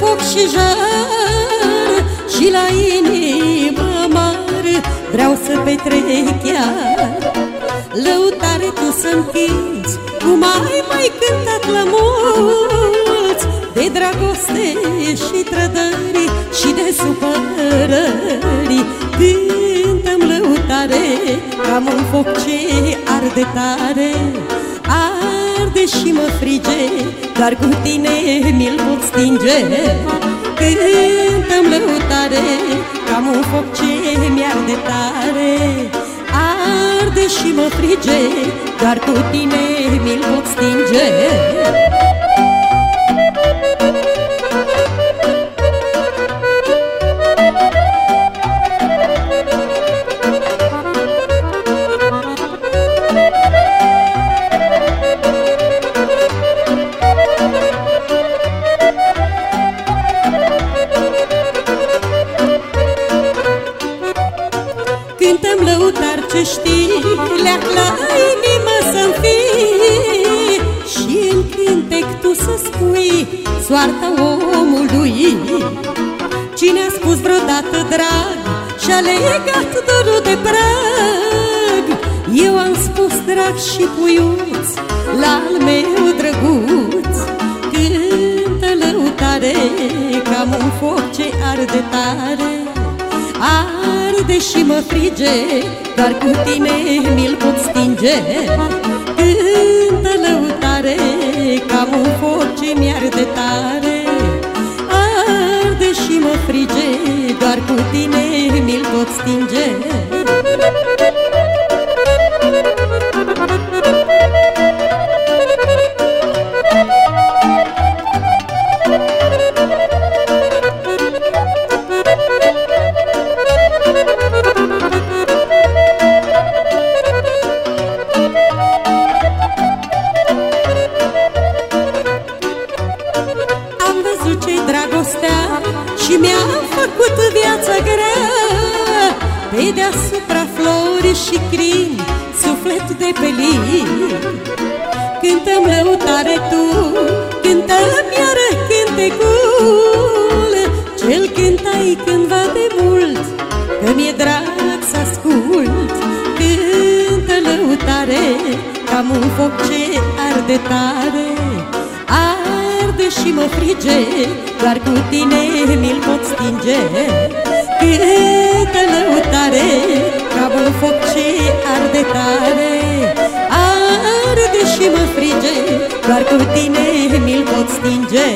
foc și jar. Și la inimă mare vreau să petrec chiar. Lăutare tu să-mi cânti Cum ai mai cântat la mulți. De dragoste și trădări Și de supărări Cântăm lăutare Cam un foc ce arde tare Arde și mă frige Dar cu tine mi-l pot stinge. Cântăm lăutare Cam un foc ce mi-arde tare. Arde și mă frige Dar cu tine mi-l pot stinge Cântăm lăutar ce știi Leac la inimă să-mi fii. Și în cântec tu să spui Soarta omului. Cine a spus vreodată drag Și-a legat dorul de prag? Eu am spus drag și puiuț La al meu drăguț Cântă lăutare Cam un foc ce arde tare. Arde și mă frige Doar cu tine mi-l pot stinge. Cântă lăutare Cam un foc ce mi-arde tare. Arde și mă frige Doar cu tine mi-l pot stinge făcut viața grea. Pe deasupra flori și crin Suflet de pelin Cântăm lăutare tu Cântăm iară cântecul. Ce-l cântai cândva de mult Că mi-e drag să ascult. Cântă lăutare Cam un foc ce arde tare. Arde și mă frige Doar cu tine mi-l pot stinge. Câtă lăutare Ca un foc ce arde tare Arde și mă frige Doar cu tine mi-l pot stinge.